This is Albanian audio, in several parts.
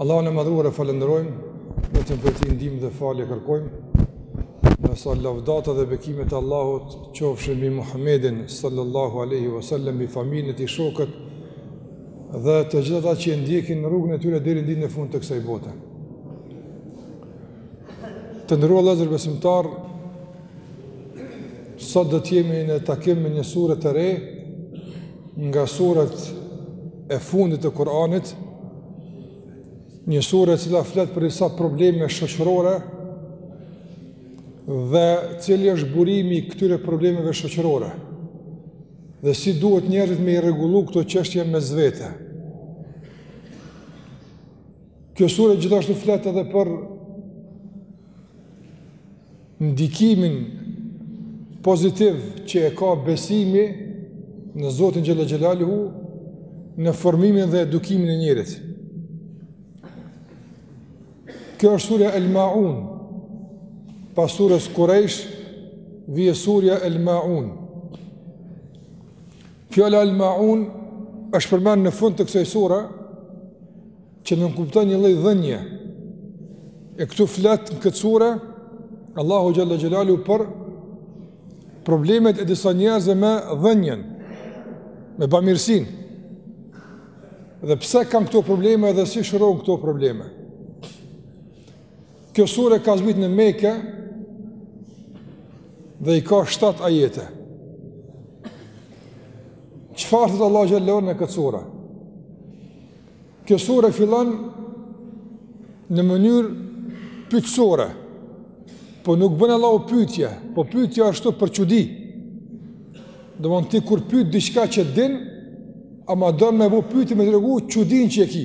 Allahun e madhëruar e falënderojmë, vetëm prej tij ndihmë dhe falje kërkojmë. Ndërsa lavdatat dhe bekimet e Allahut qofshin mbi Muhammedin sallallahu alaihi wasallam, mbi familjen e tij, shokët dhe të gjithë ata që ndjekin rrugën e tyre deri në ditën e fundit të kësaj bote. Të nderuar vëllezër besimtar, sot do të jemi në takim me një sure të re, nga suret e fundit të Kuranit, një sure e cila flet për disa probleme shoqërore, dhe cili është burimi i këtyre problemeve shoqërore, dhe si duhet njerëzit me i rregullu këto çështje mes vete. Kjo sure gjithashtu flet edhe për ndikimin pozitiv që e ka besimi në Zotin xhele xhelaluhu në formimin dhe edukimin e njeriut. Kjo është surja El Maun, pas surës Kurejsh, vjen surja El Maun. Fjala al-ma'un është përmend në fund të kësaj sure që nënkupton një lloj dhënie. E këtu flet në këtë sure Allahu xhele xhelaluhu për problemet e disa njerëzve me dhënien, me bamirësinë. Dhe pse kanë këto probleme dhe si i shëron këto probleme? Kjo sure ka zbrit në Mekë dhe i ka 7 ajete. Çfarë thotë Allahu xhele xhelaluhu në këtë sure? Kjo sure fillon në mënyrë pyetësore. Po nuk bën Allahu pyetje, po pyetje ashtu për çudi. Domethënë ti kur pyet diçka që din, ama don me bo pyetje me tregu çudinë që e ki.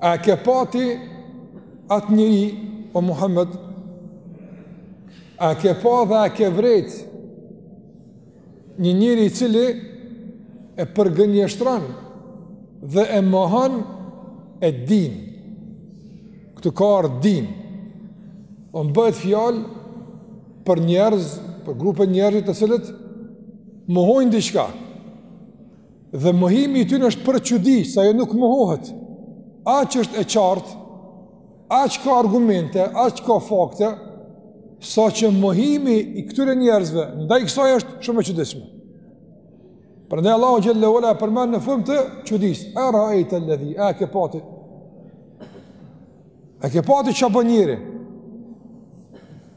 A e ke pa ti atë njeri, o Muhammed, a e ke pa dhe a e ke vrejt një njeri i cili e përgënjeshtron dhe e mohon ed-din. Këtu ka ardhë din. Po bëhet fjalë për njerëz, për grupe njerëzish të cilët, mohojnë diçka. Dhe mohimi i tyre është për çudi, se ajo nuk mohohet. Aq është e qartë, aq ka argumente, aq ka fakte, sa që mohimi i këtyre njerëzve ndaj kësaj është shumë e çuditshme. Prandaj Allahu xhallahu ala përmend në formë të çudisë. Ara aita alladhi a ke pa ti. A ke pa ti çfarë bën njeri?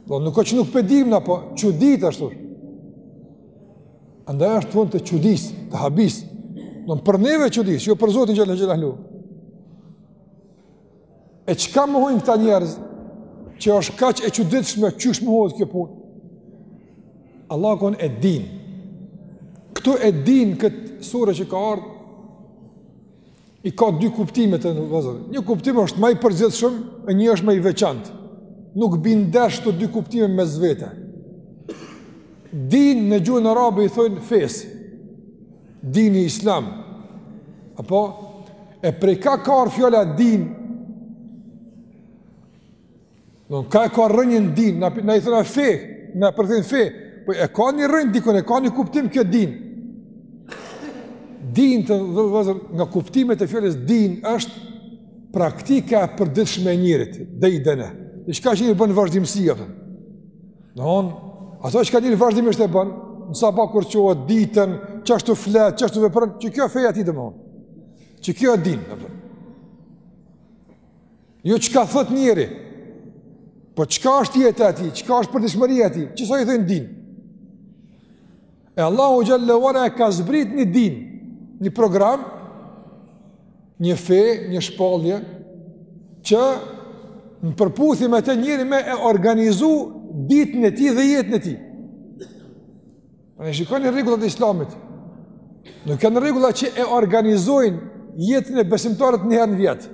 Do nuk ka që nuk pedim na po çudit ashtu. Andaj është fund të çudisë, të habisë. Don për neve çudi, jo për Zotin xhele xhelaluhu. E çka mohojnë këta njerëz që është kaq e çuditshme qysh mohohet kjo punë? Allahu, kanë e dinin. Ktu e din kët sure që ka ardh i ka dy kuptime. Një kuptim është ma i përgjithshëm e një është ma i veçantë. Nuk bin ndesh kto dy kuptime mes vete. Din në gjuhën arabe i thojnë fesë. Dini Islam. Apo e prej ka ka ardh fjala din Nga e ka rrënjën din, ne, ne i thona fe, ne përkthejmë fe, po e ka një rrënjë dikun, e ka një kuptim kjo din. Din të dhe dhe nga kuptimet e fjallës din është praktika e përditshme e njerit, dejdene. Çka që njeri bënë vazhdimësi, e përën. Domethënë, ato çka njeri vazhdimisht e bënë, në sabah kur çohet, ditën, qysh flet, qysh vepron, qikjo feja e tij domethënë. Qikjo e din, e përën. Jo çka thot njeri. Po çka është jeta e tij? Çka është përditshmëria e tij? Qisaj i thojnë din? E Allahu xhele ue ala e ka zbrit një din, një program, një fe, një shpallje që në përputhje me te njeri me e organizu ditën e tij dhe jetën e tij. Pa e shikoni rregullat e Islamit. Nuk janë rregulla që e organizojnë jetën e besimtarit një herë në vjet.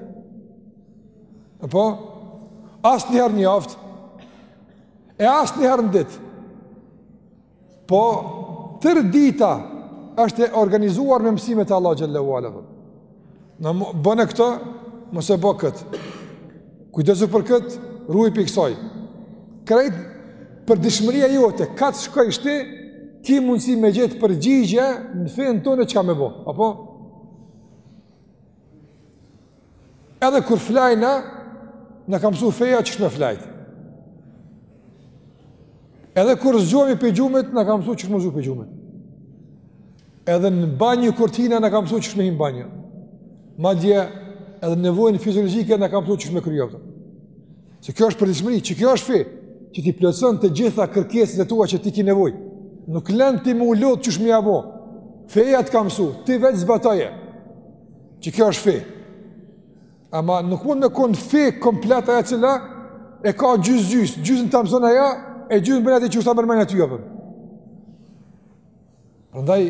Apo as një herë në javë. E as një herë në ditë. Po tërë dita është e organizuar me mësimet e Allahut xhele ue ala. Bone këtë, mos e bo këtë. Kujdesu për këtë, ruju prej kësaj. Krejt përditshmëria jote, ka të shkojsh ti, ki mundësi me gjet përgjigje në fenë tonë çka me bo. Apo? Edhe kur flajna, na ka msu feja qysh me flajtë. Edhe kur zgjohemi prej gjumit, na ka msu qysh me u çu prej gjumit. Edhe në banjë kur t'hina na ka msu qysh me hi n'banjë. Madje, edhe nevojën fiziologjike na ka msu qysh me kry. Se kjo është përditshmëri, qikjo është fe, që t'i plotson të gjitha kërkesat e tua që ti ki nevojë. Nuk t'len ti mu lodh qysh me ia bo. Feja të ka msu, ti veç zbataje. Qikjo është fe. Ama nuk mund me kon fe komplete e cila e ka gjys gjys, gjysën ta mëson ajo e gjysën bën atë që është mërmën aty apo. Prandaj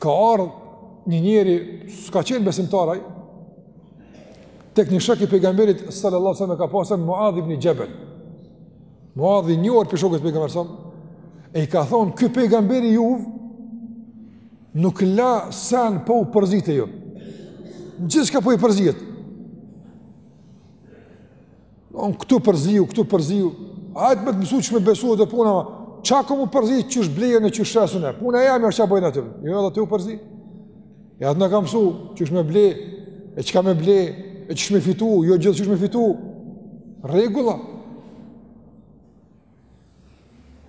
ka ardh një njeri s'ka qenë besimtar ai tek një shok i pejgamberit sallallahu alaihi wasallam e ka pas emrin Muadh ibn Xhebel. Muadhi një orë për shokët e pejgamberit sa, e i ka thonë, ky pejgamberi juve, nuk la sen pa u përzi te ju. Në gjithçka po i përzihet. Onë këtu përziu, këtu përziu. Hajt me të mësu që me besu dhe puna ma. Çka ka m'u përzi qysh blejnë e qysh shesin e? Puna e jeme është çka boj aty. Jo edhe aty u përzi. E atë na ka msu, qysh me ble, e çka me ble, e qysh me fitu, jo gjithqysh me fitu. Rregulla.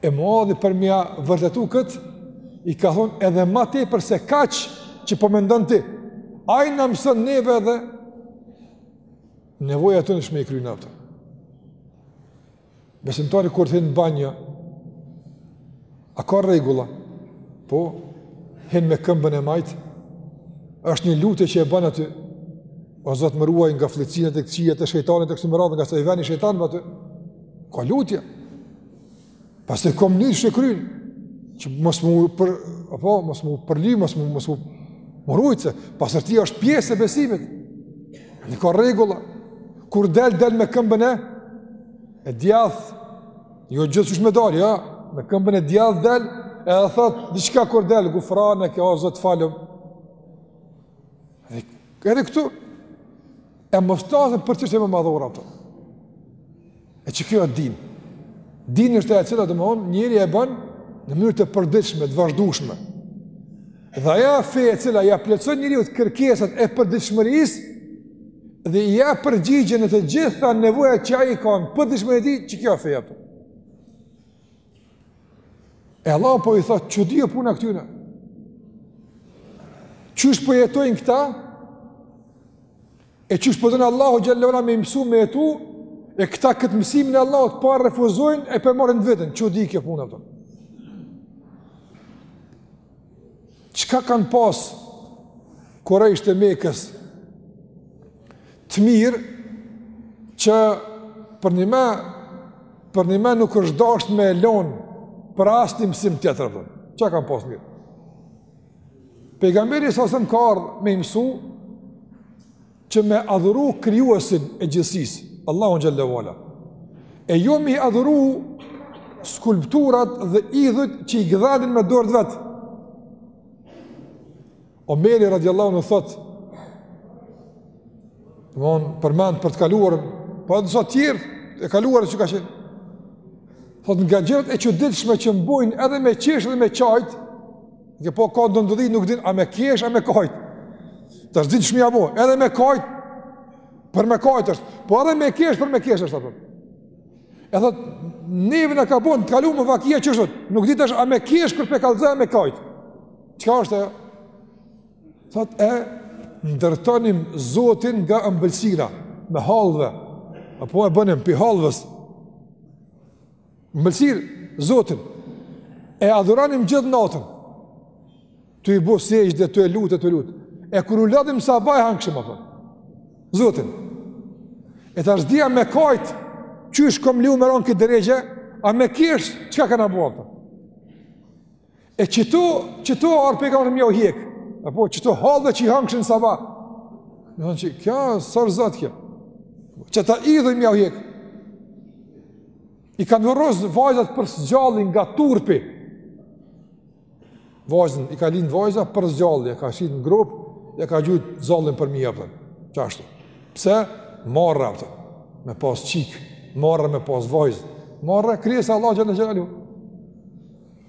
E madje për me ja vërtetu këtë, i ka thonë edhe ma tepër se kaq që po mendon ti. Ai na mëson neve edhe nevojat tona qysh me i kry, kupton. Besimtari kur të hin n'banjo, a ka rregulla? Po, hin me këmbën e majtë, është një lutje që e ban aty, o Zot më ruaj nga fëlliqësinat e këqijat e shejtanit e kështu me radhë, ngase veni i shejtanëve aty, ka lutje, pastaj ka mënyrë qysh e kryn, që mos mu për, apo, mos mu përly, mos mu, mos mu, m'u rujtë se, pastërtia është pjesë e besimit, Në ka rregulla. Kur del del me këmbën e djathtë. Jo gjithqysh me dal, jo, me këmbën e djathtë del, edhe thot diçka kur del gufraneke o Zot falëm. Edhe edhe këtu e mos të flasim për çështje më madhore ato. E qikjo o din. Din është ajo e cila domethonë, njeri e bën në mënyrë të përditshme, të vazhdueshme. Dhe ajo fe e cila ja plotëson njeriut kërkesat e përditshmërisë, dhe ja përgjigjen të gjitha nevojat që ai i ka në përditshmëri tij, qikjo fe, kupton. E Allahu po i thotë, çudi o puna këtyne? Qysh po jetojnë këta? E qysh po don Allahu xhelle ue ala me i mësu me jetu, e këta këtë mësimin e Allahut po e refuzojnë e po e marrin të veten, çudi kjo punë, kupton. Çka kanë pas kurejshët e Mekës të mirë që përnime përnime nuk është dasht me e lon për asnjë mësim tjetër, kupton. Çka kanë pas mirë? Pejgamberi sa sëmë ka ardhë me i mësu që me adhuru krijuesin e gjithësisë, Allahun xhelle ue ala, e jo me i adhuru skulpturat dhe idhujt që i gdhendnin me dorë t'vet. Omeri radiallahu anhu thotë, Von përmend për të kaluarën, po edhe sa të tjerë e kaluar që ka qenë. Thot nga gjërat e çuditshme që m'bojnë edhe me qesh dhe me qajt, që po ka ndodhi nuk din a me kesh a me kajt. Tash di shumë apo edhe me kajt për me kajt është, po edhe me kesh për me kesh është apo. E thot neve na ka bon t'kalumen vaki a qështu, nuk di tash a me kesh kur pe kallzoj a me kajt. Çka është ajo? Thot e ndërtonim Zotin nga ëmbëlsira, me hallvë, apo e bënim pi hallvës, ëmbëlsirë Zotin, e adhuronim gjithë natën, tu i bo sexhde, tu e lutë, tu e lutë, e kur u lodhim sabah e hangshim, apo, Zotin, e tash di a me kajtë, qysh kom leju me ra n'këtë derexhe, a me kesh, çka kena bo, apo, E qëtu, qëto ardh pejgamberi me jau hjek, apo qëto hallvë që i hangshin sabah. Do me thonë që, kjo, s'o Zot kjo. Qëta ardh me jau hjek. I kanë varros vajzat për së gjalli nga turpi. Vajzën, i ka lind vajza, për së gjalli, e ka shti në gropë, ja ka gjujtë zallin përmi, apo. Qashtu. Pse? Marra, apo, me pas çikë, marra me pas vajzë, marra krijesa Allah xhele xhelalu.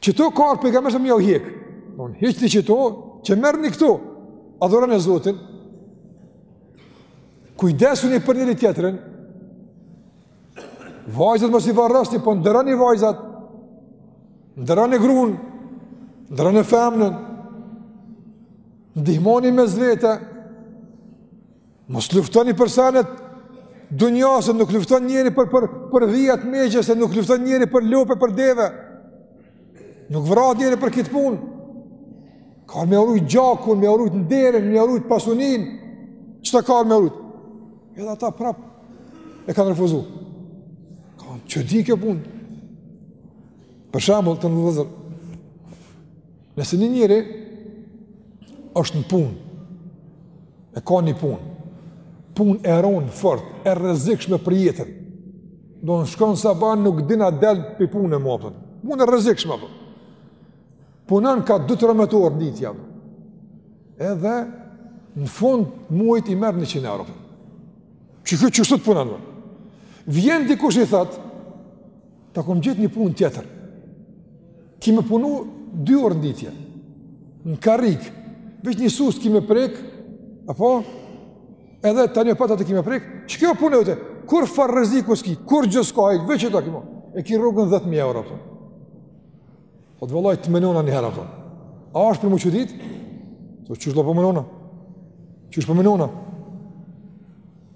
Qëto ka ardh pejgamberi sa me jau hjek. Don, hiqni qëto, që merrni këto. Adhuronie Zotin. Kujdesuni për njëri-tjetrin. Vajzat mos i varrosni, po nderoni vajzat. Nderoni gruan. Nderoni femnën. Ndihmoni mes vete. Mos luftoni për senet e dunjasë, nuk lufton njeri për, për, për vijat e megjës e, nuk lufton njeri për lopë e për deve. Nuk vrahet njeri për kitë punë. Ka me u rujt gjakun, me u rujt nderin, me u rujt pasuninë. Qëta ka me u rujt. Edhe ata prap e kanë refuzu. Ka çudi kjo punë. Për shambull të në vëzër. Nëse një njeri është në punë, e ka një punë, punë e ronë, fort, e rrezikshme për jetën, don shkon sabah nuk din a del pi pune mo, apo, punë e rrezikshme, apo, punon ka 12-13 orë nditje, edhe në fund muajt i merr 100 euro. Qeky qështu punon, vjen dikush i thotë, Ta kom gjet një punë tjetër. Ki me punu dy orë nditje. Në karrik. Veç një sustë ki me prek. Apo? Edhe tani prap ata e ki me prek. Qikjo puna jote. Kurfarë rreziku s'ki. Kurgjo s'ka, hajt. Veç qeta ki mo. E ki rrogën 10.000 euro. Apo? Thot vallahi të menona një herë. Apo? A është për m'u çudit? Qysh po menona? Qysh po menona?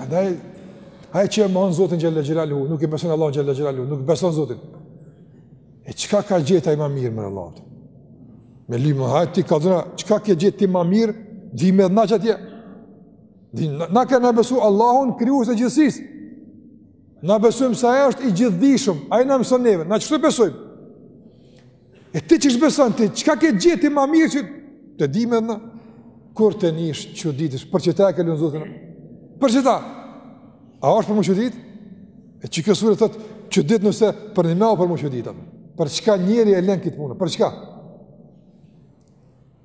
Andaj, ai që e mohon Zotin Xhele Xhelaluhu, nuk i beson Allahun Xhele Xhelaluhu, nuk i beson Zotin. E çka ka gjetë ai ma mirë me Allah? Me li më hajde ti kallxona, çka ke gjetë ti ma mirë, dimë edhe na që atje. Di, na, na kem besu Allahun krijues i gjithësisë. Na besojmë se ai është i gjithëdijshëm, ai na mëson neve, na kështu besojmë? E ti që s'beson ti, çka ke gjetë ti ma mirë që ta dimë edhe na? Kur të nish çuditesh, për qeta e ke lanë Zotin a? Për qeta? A është për m'u çuditë? E që kjo sure thotë çuditu nëse për nime a për m'u çuditë? Për çka njeri e lënë këtë punë? Për çka?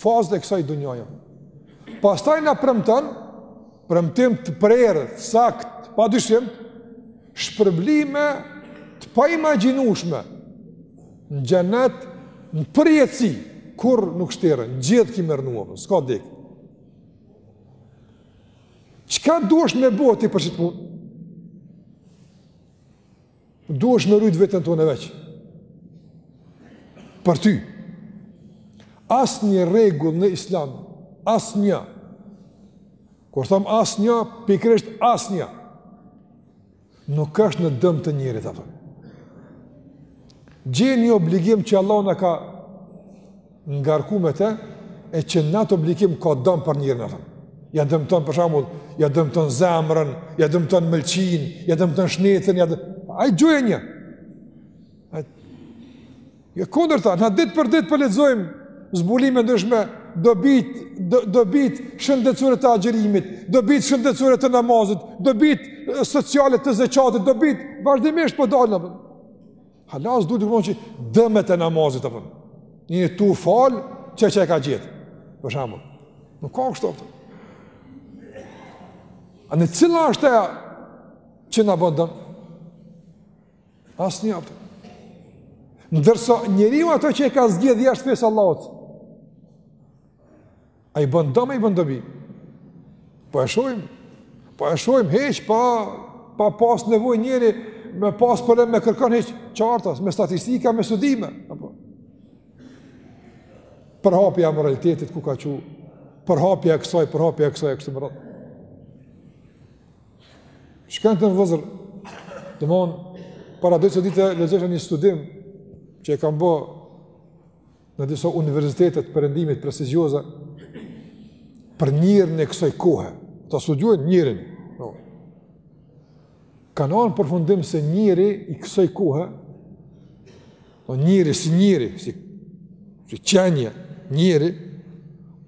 fazët e kësaj dunjaje. Pastaj na premton premtim të prerë, të saktë, pa dyshim, shpërblime të paimagjinushme në xhenet në përjetësi, kur nuk shterën, gjithçka me rrnu, po, s'ka dikë. Çka duhesh me bo ti për qët punë? Duhesh me rujt vetën tane veç. Për ty. Asnjë rregull në islam, asnja. Kur thom asnja, pikërisht asnja. Nuk është në dëm të njerit, apo. Gjeni një obligim që Allahu na ka ngarku me të e që në atë obligim ka dëm për njerin apo. Ja dëmton për shembull, ja dëmton zemrën, ja dëmton mëlçin, ja dëmton shnetën, ja hajt gjeje një. Ai ja kundërta, na ditë për ditë po lexojmë zbulime ndryshme, dobitë, do, dobitë shëndetësore të agjërimit, dobitë shëndetësore të namazit, dobitë sociale të zeqatit, dobitë vazhdimisht po dalin apo. Hala s'ka dalë dëmet e namazit apo. Një tu fal, çka çka ka gjet. Për shembull. Nuk ka kështu. A në cila është ajo që na bon dëm? Asnjë apo. Ndërsa njeriu ato që e ka zgjedhë jashtë fesë s'Allahut. A i bon dëm, a i bon dobi? Po e shohim, po e shohim, heç, pa, pa pas nevojë njeri, me pas për e me kërku heç, qartas, me statistika, me studime, apo? Përhapja e amoralitetit ku ka çu, përhapja e kësaj, përhapja e kësaj, e kështu me radhë. Shkencëtarë, vëllezër, domethënë, para do ditë e lexojsha një studim, që e kanë bo në disa universitete të perëndimit prestigjioze për njerin e kësaj kohe. Ata studiojnë njerin. No. Kanë ardh n'përfundim se njeri i kësaj kohe, o po njeri si njeri, si si qenie, njeri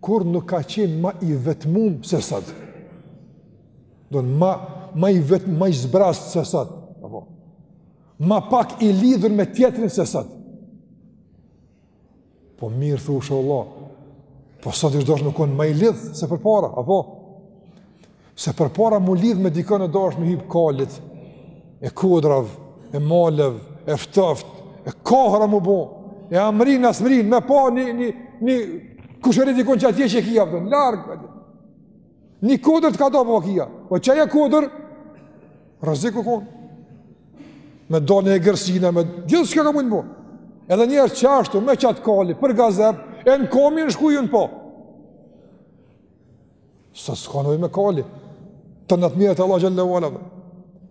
kurrë nuk ka qenë ma i vetmum se sot. Domethënë ma i vetëm ma i zbrazt se sot. Apo. Ma pak i lidhur me tjetrin se sot. Po mirë thu ishalla, po sot ish dashtë me konë ma i lidhë se përpara, apo? Se përpara m'u lidhë me dikon u dashtë me hipë kalit, e kodrav, e malev, e ftoft, e kohëra m'u bo, e a mrrin, a s'mrrin, me pa një, një, një, kushëri, dikon që atje që e ki larg, Një kodër të kado po kia, po që e kodër, rreziku konë. Me do një e gërsina, me gjithçka ka mund po. Edhe njerë që ashtu, me qatë kali, për gazep, e në komi në shku ju në po. Sot s'ka nevojë me kali, të nëtë mjetë Allah xhel-le ue ala.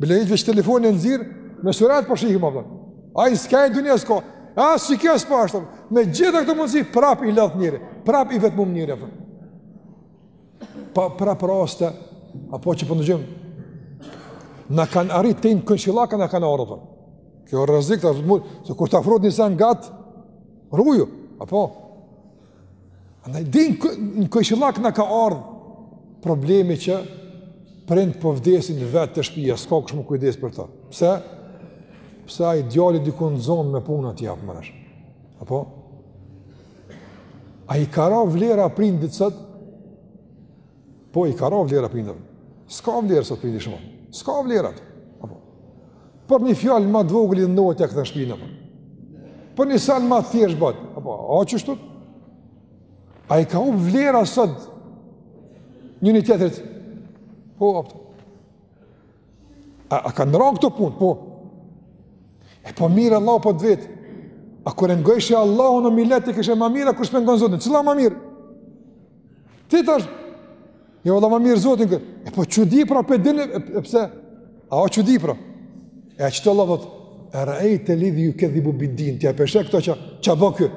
Bile ti veç telefonin e nxirr, me surat po shihim, apo. A i s'ka e dunja s'ka, a si kjo s'pa ashtu, me gjithë këtë mundësi, prap i lodhë njeri, prap i vetmum njeri, apo. pa prap raste apo që po ndëgjojmë na kanë arri te ne, kësillaka na kanë ardh. Kjo është rrezik tash se kur ta afrohet gjysa ngat ruju apo din kësillak na ka ardh problemi që prindt po vdesin vetë te shtëpia, s'ka kush m'u kujdes për ta. Pse? Pse ai djali diku i zonë me punë aty apo më Apo? A i ka ra vlera prindit sot? Po, i ka ra vlera prindve. S'ka vlerë sot prindit shumë. S'ka vlerë. Apo. Për një fjalë ma t'vogël ndahet, ia kthen shpinën. Apo. Për një sen ma t'thjeshtë n'botë. Apo, a qështu? A i ka hup vlera sot njëni tjetrit? Po, apo. A, a kanë rënë këto punë? Po. E po mirë Allah po të vet. A kur e ngojshë Allahu në milet ishe ma mirë, a kur s'pe ngon Zotin? Cila ma mirë? Ti thu, një jo, valla ma mirë Zotin kur. E po çudi pra për dinë, e, e pse? A o çudi pra? E atë Allahu thotë, ere'ejte-l-ledhi jukedhibu bid-din, ti a po e sheh këtë që, që a bë kjo?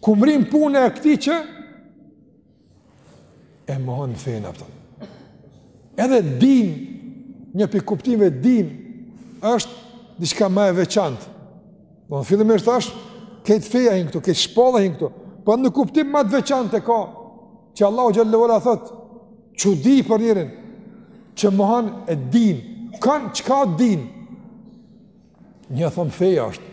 Ku mrrin puna e këti që, e mohon fenë apo. Edhe din, një prej kuptimeve din, është diçka ma e veçantë. Fillimisht asht, krejt feja hinë këtu, krejt shpallja hinë këtu, por një kuptim ma të veçantë e ka, që Allahu xhel-le ue ala thotë, çudi për njerin, që mohon ed-din, kanë çka din, njëni thon feja është,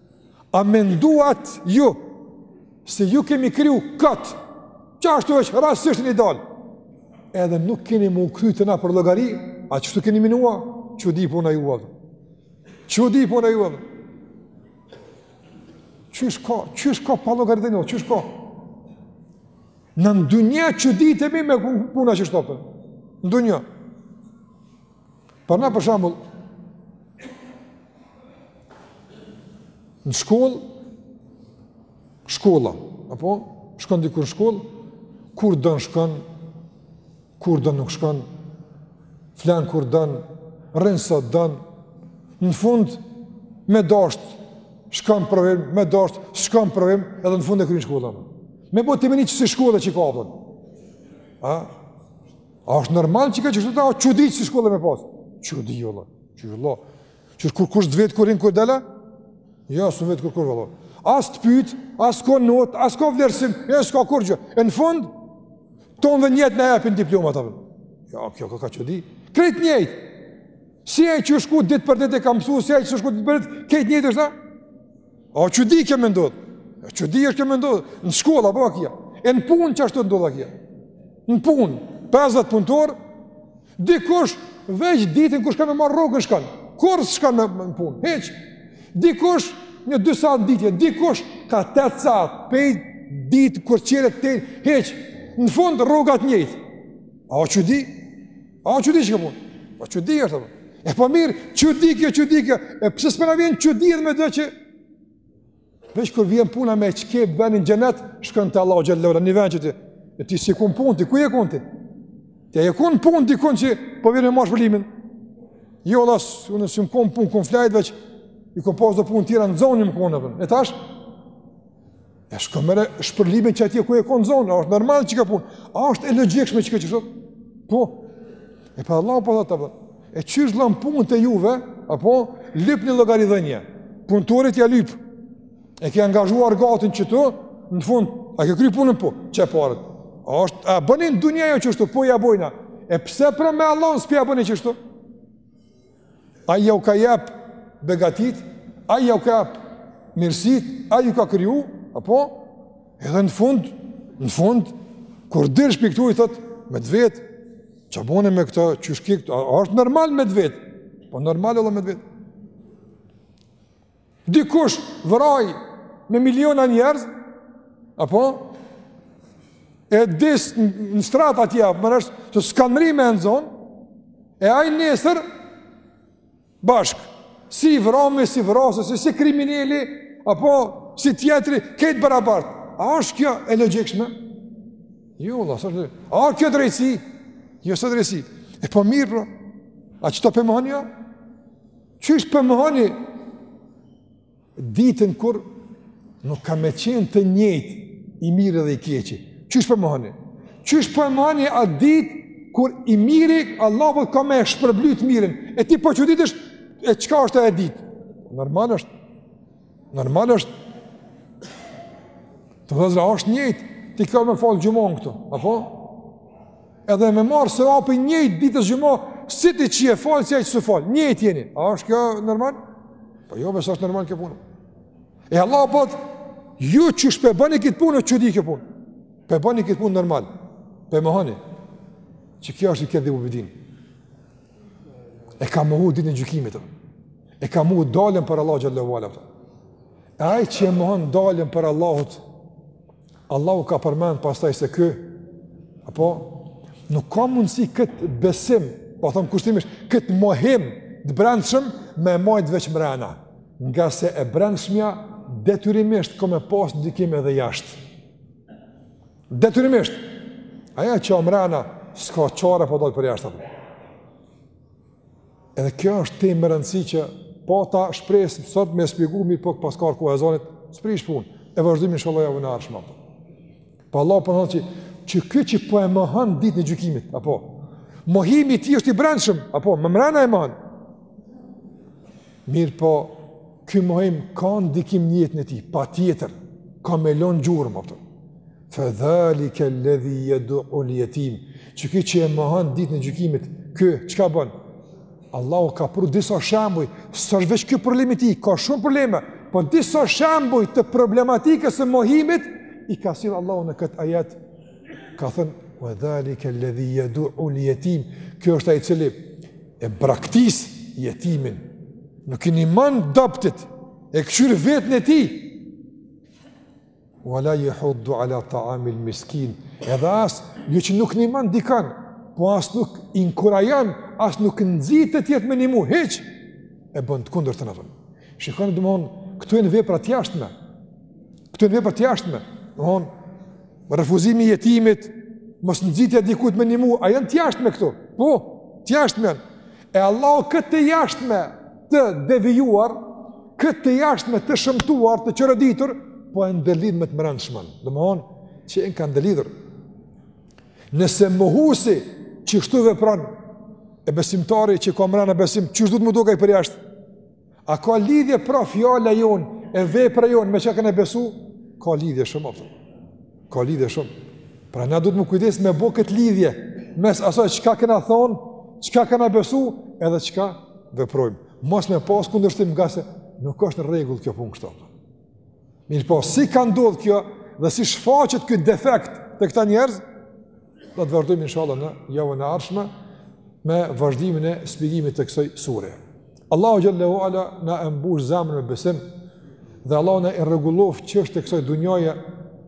A menduat ju se ju kemi kriju kot? Qashtu veç rastësisht keni dalë? Edhe nuk keni m'u kthy te na për llogari, a qashtu keni menu? Çudi puna juve? Çudi puna juve? Qysh ka? Qysh ka pa llogaridhënie? Qysh ka? Në dunja çudi të mi me puna qashtu apo? N'dunja. Pra na për shembull, në shkollë, shkolla, apo, shkon dikur në shkollë, kur don shkon, kur don nuk shkon, flen kur don, rrin sa don, në fund, me dashtë, shkon provim, me dashtë, shkon provim, edhe në fund e kryn shkolla. Me bo të meni qesi shkolla që i ka apo. A? A është normal qeka qashtu, a çudi qesi shkolle me pasë? Çudi, jo vallah, që ju, Allah. Që kurkush s'të vet kur rrin kur dela? Ja, s'vet kur kur, Allah. As të pyt, as ka notë, as ka vlerësim, e s'ka kurgjë. E në fund, tonë të njëjtë na i japin diplomat, apo. Ja, kjo ka ka çudi. Krejt njëjtë. Si ai që shku ditë për ditë e ka mësu, si ai që s'shku ditë për ditë, krejt njëjtë është, A çudi kjo me ndodhë, a çudi është kjo me ndodhë, në shkolla po kjo, e në punë qashtu ndodh kjo, në punë, 50 punëtorë, dikush veç ditën kur ka me marrë rrogën shkon, kurrë s'shkon më në punë, hiç, dikush një dy saat ditje, dikush ka 8 saat, pej ditë kur qire të tejnë, hiç, në fund rrogat të njëjta, A o çudi? A o çudi qeka punë? A çudi është? E po mirë, çudi kjo, çudi kjo? E pse s'po na vjen çudi edhe me dhe që? Veç kur vjen puna me që ke be në xhenet, shkon te Allahu gjellera, një ven që ti. E ti s'je kon punë, ti ku je kon ti? Ti s'je kon punë, ti kun që po vjen me marr shpërblimin? Jo vallah, unë s'jom kon punë, kom fjet veç, i kom pas do punë tjera në zonë një jom kon e tash, E shko merre shpërblimin qatje ku je kon zonë, a është normal qeka punë, a është e logjikshme qeka që Po, e pa Allah po dhe të bërë, e qysh dhëmë punët e juve, a po lyp një llogaridhënie, punëtorit ja lyp, e ke angazhuar gatin qetu, në fund, a ke kry punën po, qe paret, a është, a bëni n'dunja ju qeshtu, po ja bojna, e pse pra me Allahun s'po ja bëni që Ai ja u ka jep begatitë, ai ja u ka jep mirësitë, ai ju ka kriju, apo? Edhe në fund, në fund, kur dirë shpiktu i thëtë, me të vetë, ça bone me këto, qysh i ke, a, a është normal me të vetë? Po normal edhe me të vetë. Dikush vraj me miliona njerëz, apo, e des në shtrat atje, më nështë të s'kanë mrri me e zonë, e ai nesër, bashkë, si i vrami, si vrasësi, si, si krimineli, apo, si tjetri, krejt barabartë. A është kjo e logjikshme? Jo, vallah, s'është, a është kjo drejtësi? Jo, s'o drejtësi. E po mirë, pra, a qeto po e mohon jo? Qysh po e mohoni ditën kur nuk ka me qenë të njejt i miri dhe i keqi. Qysh për po më honi? Qysh po e mohoni atë ditë kur i miri, Allahu pra ka me shpërbly t'mirin. E ti po çuditesh, e çka është ajo ditë? Normal është. Normal është Tash a është njëjtë Ti ke me falë xhumanë këtu Apo? Edhe me marrë sevapin njëjtë ditës xhuma Si ti që e falë, si ai që s'e falë Njëjtë jeni A është kjo normal? Po jo, be, s'është normal kjo punë E Allahu po thotë Ju qysh pe bëni këtë punë, që di këtë punë Pe bëni këtë punë normal Pe mohoni Që kjo është i këtë dhe E ka mohu ditën e gjykimit, e ka mohu daljen para Allahut xhel-le ue ala. E ai që e mohon daljen para Allahut, Allahu ka përmend pastaj se ky, apo, nuk ka mundësi këtë besim, po thom kushtimisht, këtë mohim të brendshëm me e majtë veç mrena, ngase e brendshmja detyrimisht ka me pas ndikim edhe jashtë. Detyrimisht, ajo që o mrena, s'ka çare pa dalë përjashta apo. Edhe kjo është temë me rëndësi që pata shpresë sot me shpjegu, mirëpo paska ardh koha e ezanit, s'prish punë, e vazhdojmë inshallah javën e ardhshme apo. Po Allahu po thotë që, që ky që po e mohon ditën e gjykimit, apo, mohimi i tij është i brendshëm, apo, mrena e mohon. Mirëpo ky mohim ka ndikim në jetën e tij, patjetër ka me lënë gjurmë apo. Fa zalika alladhi yad'u al-yatim. Që ky që e mohon ditën e gjykimit, ky çka bën? Allahu ka pru disa shembuj, s'është veç ky problem i tij, ka shumë probleme, por disa shembuj të problematikës së mohimit i ka sjellë Allahu në këtë ajet Ka thënë, wa dhalike ledhi jedu ul jetim, ky është ai i cili e braktis jetimin, nuk i nimon dobtit, e kqyr veten e tij, wa la jehuddu ala ta amil miskin, edhe as, jo që nuk nimon dikan, po as nuk inkurajon, as nuk nxit të tjerët me nimu, hiç, e bën të kundërtën apo. Shikoni domethonë, këtu janë vepra të jashtme, Këto janë vepra të jashtme, domthon refuzimi i jetimit, mos nxitja dikujt me ndihmu, a janë të jashtme këto? Po, të jashtme. E Allahu këtë të jashtme të devijuar, këtë të jashtme të shëmtuar, të çoroditur, po e ndërlidh me të mbrëmshmën. Domthon që e kanë ndërlidhur. Nëse mohusi që shtu vepron e besimtari që ka mbrëmë besim, çu do të më duka i përjashtë? A ka lidhje pra fjala jonë e vepra jonë me çka kena besu? Ka lidhje shumë aftë. Ka lidhje shumë. Pra na duhet m'u kujdes me bo këtë lidhje mes asaj çka kena thon, çka kena besu edhe çka veprojmë. Mos me pas kundërshtim ngase nuk është në rregull kjo punë kështu. Mirëpo, si ka ndodh kjo dhe si shfaqet ky defekt te këta njerëz? Do të vazhdojmë inshallah në javën e ardhshme me vazhdimin e shpjegimit të kësaj sure. Allahu xhallahu ala na e mbushtë zemrën me besim dhe Allahu na i rregulloftë çështjet e kësaj dunjaje,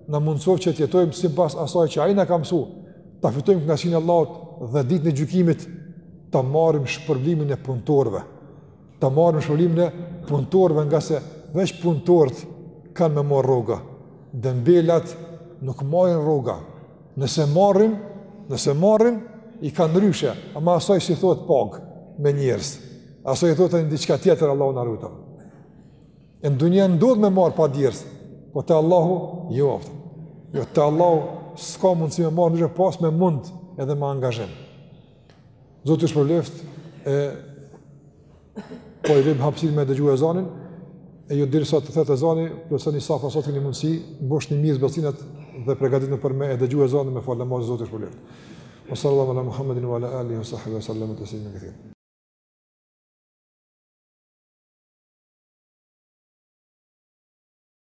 na mundësoftë që të jetojmë sipas asaj që ai na ka mësu, ta fitojmë kënaqësinë e Allahut dhe ditën e gjykimit ta marrim shpërblimin e punëtorëve. Ta marrim shpërblimin e punëtorëve ngase veç punëtorët kanë me marr rroga. Dembelat nuk marrin rroga. Nëse marrin, nëse marrin, i ka ndryshe, ama asaj s'i thohet pagë me djersë. Asaj i thohet tani diçka tjetër Allahu na rujt. Në dunja ndodh me marr pa djersë, po te Allahu jo aftë. Jo te Allahu s'ka mundësi me marr ndryshe pos me mund edhe me angazhim. Zoti ju shpërbleftë e po i lëmë hapësirë me e dëgju ezanin e ju derisa të thërret ezani, përseni safat sa të keni mundësi, mbushni mirë zbrazëtinat dhe përgatitni për me e dëgju ezanin me falë namaz, Zoti ju shpërbleftë. Wa sallallahu ala Muhammedin wa ala alihi wa sahbihi wa sallam tasliman kathira.